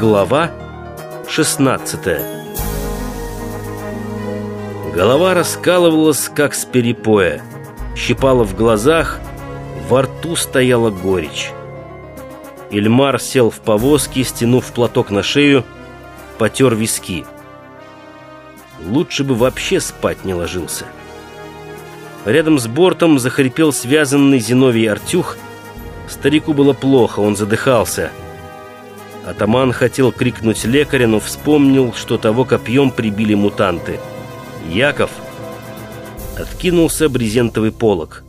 Глава 16 Голова раскалывалась, как с перепоя. Щипала в глазах, во рту стояла горечь. Ильмар сел в повозке, стянув платок на шею, потер виски. Лучше бы вообще спать не ложился. Рядом с бортом захрипел связанный Зиновий Артюх. Старику было плохо, он задыхался. Атаман хотел крикнуть лекаря, но вспомнил, что того копьем прибили мутанты. «Яков!» Откинулся брезентовый полог.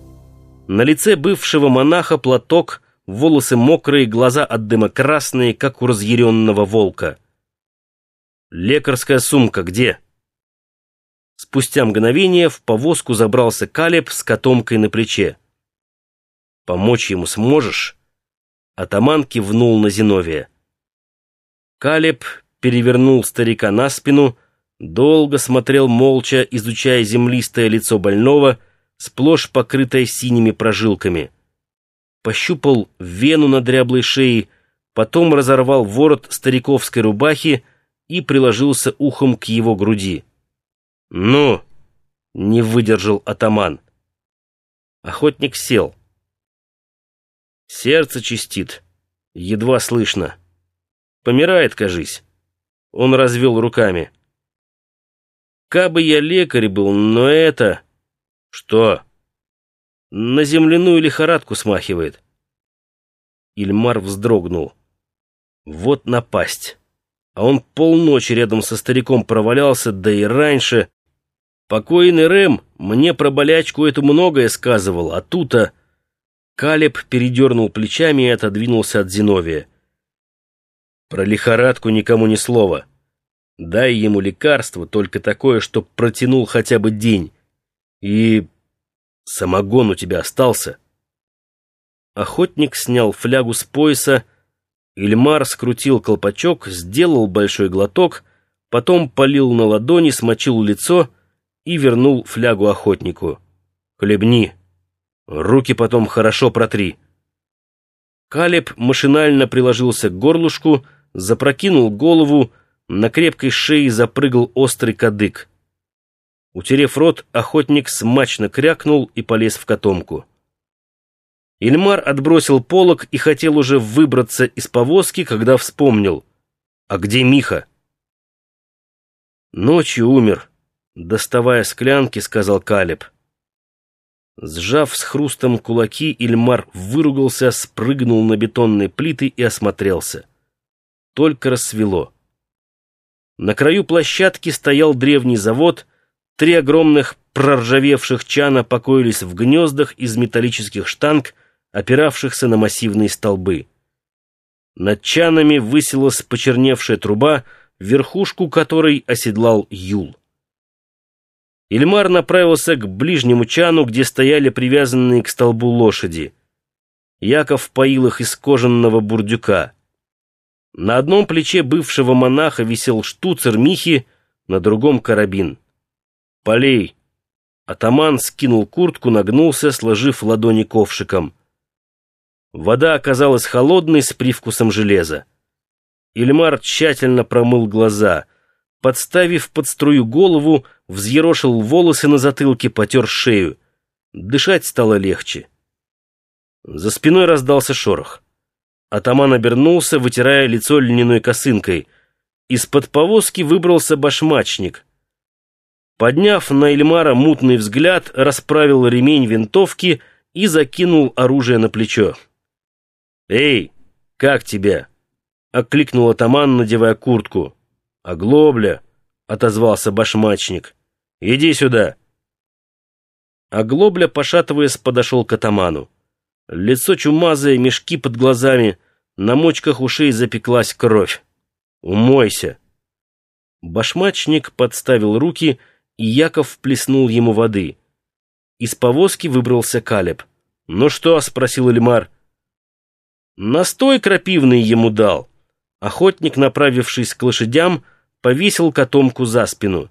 На лице бывшего монаха платок, волосы мокрые, глаза от дыма красные, как у разъяренного волка. «Лекарская сумка где?» Спустя мгновение в повозку забрался Калеб с котомкой на плече. «Помочь ему сможешь?» Атаман кивнул на Зиновия. Калеб перевернул старика на спину, долго смотрел молча, изучая землистое лицо больного, сплошь покрытое синими прожилками. Пощупал вену на дряблой шее, потом разорвал ворот стариковской рубахи и приложился ухом к его груди. «Ну!» — не выдержал атаман. Охотник сел. Сердце чистит, едва слышно. Помирает, кажись. Он развел руками. Кабы я лекарь был, но это... Что? На земляную лихорадку смахивает. Ильмар вздрогнул. Вот напасть. А он полночи рядом со стариком провалялся, да и раньше... Покойный Рэм мне про болячку эту многое сказывал, а тут-то... Калеб передернул плечами и отодвинулся от Зиновия. Про лихорадку никому ни слова. Дай ему лекарство, только такое, чтоб протянул хотя бы день. И самогон у тебя остался. Охотник снял флягу с пояса, Ильмар скрутил колпачок, сделал большой глоток, потом полил на ладони, смочил лицо — и вернул флягу охотнику. «Хлебни. Руки потом хорошо протри». Калеб машинально приложился к горлышку, запрокинул голову, на крепкой шее запрыгал острый кадык. Утерев рот, охотник смачно крякнул и полез в котомку. Ильмар отбросил полог и хотел уже выбраться из повозки, когда вспомнил. «А где Миха?» «Ночью умер», Доставая склянки, сказал Калиб. Сжав с хрустом кулаки, Ильмар выругался, спрыгнул на бетонные плиты и осмотрелся. Только рассвело. На краю площадки стоял древний завод, три огромных проржавевших чана покоились в гнездах из металлических штанг, опиравшихся на массивные столбы. Над чанами высилась почерневшая труба, верхушку которой оседлал юл. Ильмар направился к ближнему чану, где стояли привязанные к столбу лошади. Яков поил их из кожаного бурдюка. На одном плече бывшего монаха висел штуцер Михи, на другом — карабин. «Полей!» Атаман скинул куртку, нагнулся, сложив ладони ковшиком. Вода оказалась холодной, с привкусом железа. Ильмар тщательно промыл глаза. Подставив под струю голову, взъерошил волосы на затылке, потер шею. Дышать стало легче. За спиной раздался шорох. Атаман обернулся, вытирая лицо льняной косынкой. Из-под повозки выбрался башмачник. Подняв на Эльмара мутный взгляд, расправил ремень винтовки и закинул оружие на плечо. «Эй, как тебя?» — окликнул атаман, надевая куртку. «Оглобля!» — отозвался башмачник. Иди сюда!» А Глобля, пошатываясь, подошел к атаману. Лицо чумазое, мешки под глазами, на мочках ушей запеклась кровь. «Умойся!» Башмачник подставил руки, и Яков плеснул ему воды. Из повозки выбрался Калеб. «Ну что?» — спросил Эльмар. «Настой крапивный ему дал». Охотник, направившись к лошадям, повесил котомку за спину.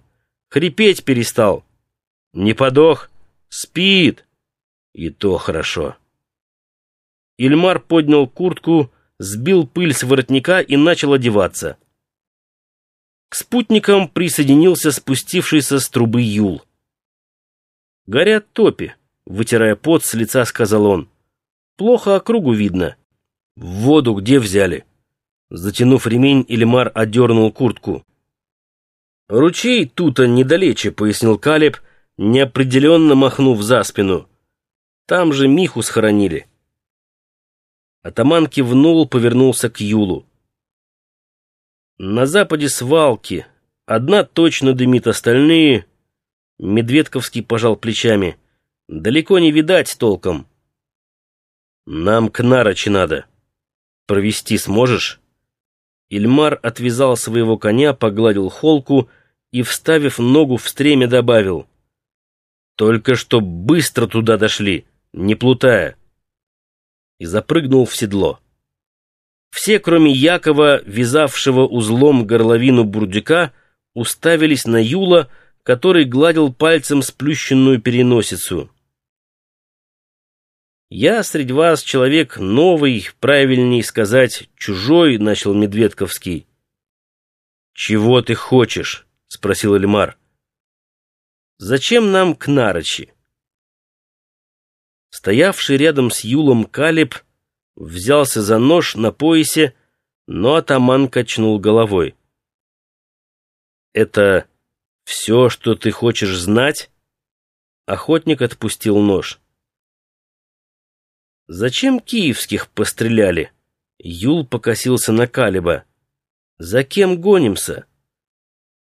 Хрипеть перестал. Не подох, спит. И то хорошо. Ильмар поднял куртку, сбил пыль с воротника и начал одеваться. К спутникам присоединился спустившийся с трубы Юл. «Горят топи», — вытирая пот с лица, сказал он. «Плохо округу видно. В воду где взяли?» Затянув ремень, Ильмар одернул куртку. «Ручей тута недалече», — пояснил Калеб, неопределенно махнув за спину. «Там же Миху схоронили». Атаман кивнул, повернулся к Юлу. На западе свалки. Одна точно дымит, остальные... Медведковский пожал плечами. Далеко не видать толком. Нам к Нарочи надо. Провести сможешь? Ильмар отвязал своего коня, погладил холку и, вставив ногу в стремя, добавил. Только чтоб быстро туда дошли, не плутая. И запрыгнул в седло. Все, кроме Якова, вязавшего узлом горловину бурдюка, уставились на Юла, который гладил пальцем сплющенную переносицу. «Я среди вас человек новый, правильней сказать, чужой», — начал Медведковский. «Чего ты хочешь?» — спросил Эльмар. «Зачем нам к Нарочи?» Стоявший рядом с Юлом Калиб — взялся за нож на поясе, но атаман качнул головой. «Это все, что ты хочешь знать?» Охотник отпустил нож. «Зачем киевских постреляли?» Юл покосился на Калиба. «За кем гонимся?»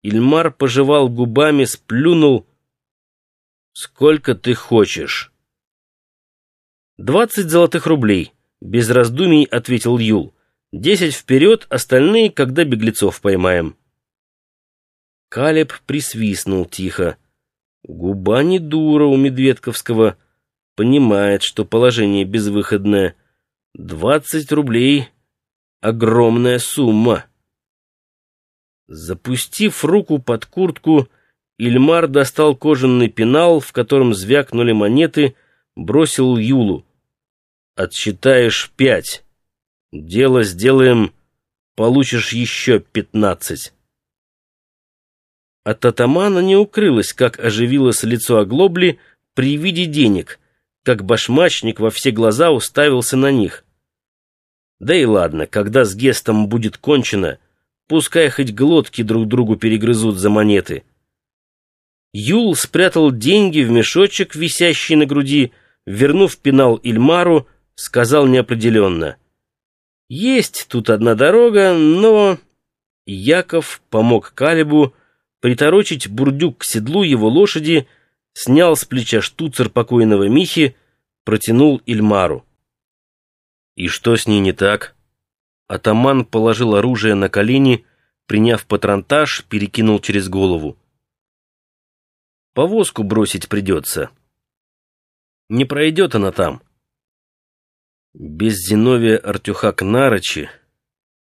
Ильмар пожевал губами, сплюнул. «Сколько ты хочешь?» «Двадцать золотых рублей», без раздумий ответил Юл. «Десять вперед, остальные, когда беглецов поймаем». Калеб присвистнул тихо. Губа не дура у Медведковского. Понимает, что положение безвыходное. Двадцать рублей — огромная сумма. Запустив руку под куртку, Ильмар достал кожаный пенал, в котором звякнули монеты, бросил Юлу. Отсчитаешь пять. Дело сделаем, получишь еще пятнадцать. От атамана не укрылось, как оживилось лицо оглобли при виде денег, как башмачник во все глаза уставился на них. Да и ладно, когда с гестом будет кончено, пускай хоть глотки друг другу перегрызут за монеты. Юл спрятал деньги в мешочек, висящий на груди, вернув пенал Ильмару, сказал неопределенно. «Есть тут одна дорога, но...» Яков помог Калибу приторочить бурдюк к седлу его лошади, снял с плеча штуцер покойного Михи, протянул Ильмару. «И что с ней не так?» Атаман положил оружие на колени, приняв патронтаж, перекинул через голову. «Повозку бросить придется. Не пройдет она там». Без Зиновия Артюха к Нарочи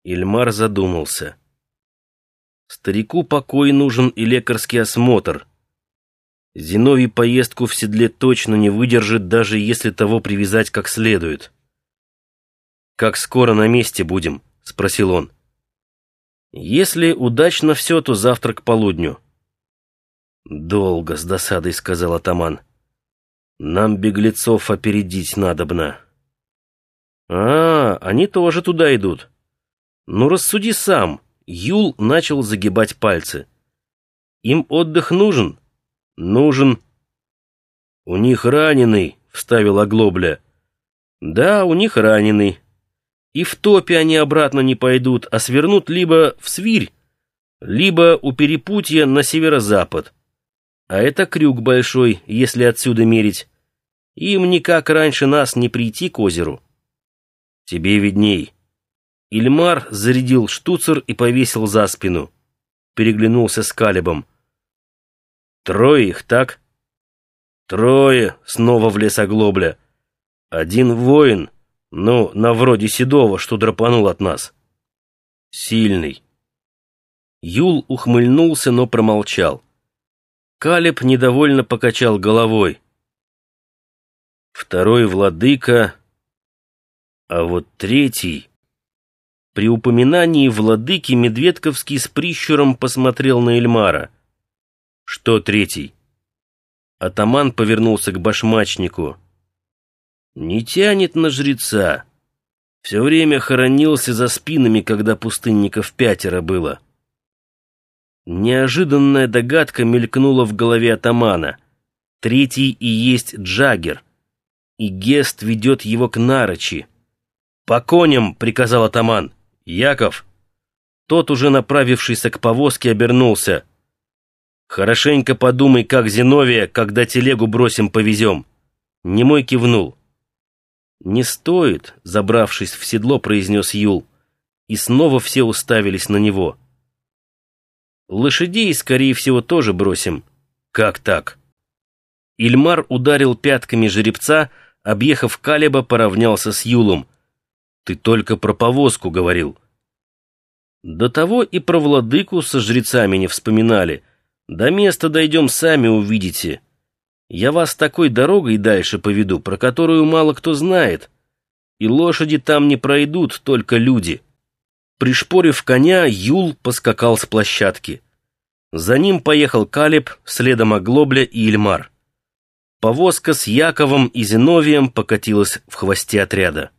Ильмар задумался. Старику покой нужен и лекарский осмотр. Зиновий поездку в седле точно не выдержит, даже если того привязать как следует. «Как скоро на месте будем?» — спросил он. «Если удачно все, то завтра к полудню». «Долго, с досадой», — сказал атаман. «Нам беглецов опередить надобно». «А, они тоже туда идут». «Ну, рассуди сам». Юл начал загибать пальцы. «Им отдых нужен?» «Нужен». «У них раненый», — вставил Оглобля. «Да, у них раненый. И в топе они обратно не пойдут, а свернут либо в Свирь, либо у перепутья на северо-запад. А это крюк большой, если отсюда мерить. Им никак раньше нас не прийти к озеру». «Тебе видней». Ильмар зарядил штуцер и повесил за спину. Переглянулся с Калибом. «Трое их, так?» «Трое!» — снова влез оглобля. «Один воин, ну, на вроде Седова, что драпанул от нас. Сильный». Юл ухмыльнулся, но промолчал. Калиб недовольно покачал головой. Второй владыка а вот третий... При упоминании владыки Медведковский с прищуром посмотрел на Эльмара. «Что третий?» Атаман повернулся к башмачнику. «Не тянет на жреца. Все время хоронился за спинами, когда пустынников пятеро было». Неожиданная догадка мелькнула в голове атамана. Третий и есть Джаггер. И Гест ведет его к Нарочи. «По коням!» — приказал атаман. «Яков!» Тот, уже направившийся к повозке, обернулся. «Хорошенько подумай, как Зиновия, когда телегу бросим, повезем». Немой кивнул. «Не стоит», — забравшись в седло, произнес Юл. И снова все уставились на него. Лошадей, скорее всего, тоже бросим. Как так? Ильмар ударил пятками жеребца, объехав Калеба, поравнялся с Юлом. Ты только про повозку говорил. До того и про владыку со жрецами не вспоминали. До места дойдем, сами увидите. Я вас такой дорогой дальше поведу, про которую мало кто знает. И лошади там не пройдут, только люди. Пришпорив коня, Юл поскакал с площадки. За ним поехал Калиб, следом Оглобля и Ильмар. Повозка с Яковом и Зиновием покатилась в хвосте отряда.